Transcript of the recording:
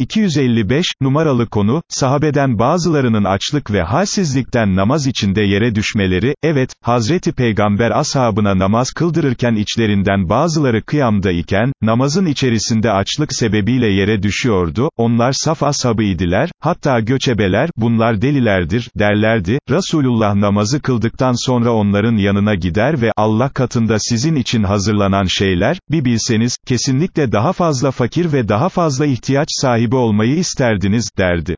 255, numaralı konu, sahabeden bazılarının açlık ve halsizlikten namaz içinde yere düşmeleri, evet, Hazreti Peygamber ashabına namaz kıldırırken içlerinden bazıları kıyamda iken, namazın içerisinde açlık sebebiyle yere düşüyordu, onlar saf ashabı idiler, hatta göçebeler, bunlar delilerdir, derlerdi, Resulullah namazı kıldıktan sonra onların yanına gider ve, Allah katında sizin için hazırlanan şeyler, bir bilseniz, kesinlikle daha fazla fakir ve daha fazla ihtiyaç sahibi olmayı isterdiniz, derdi.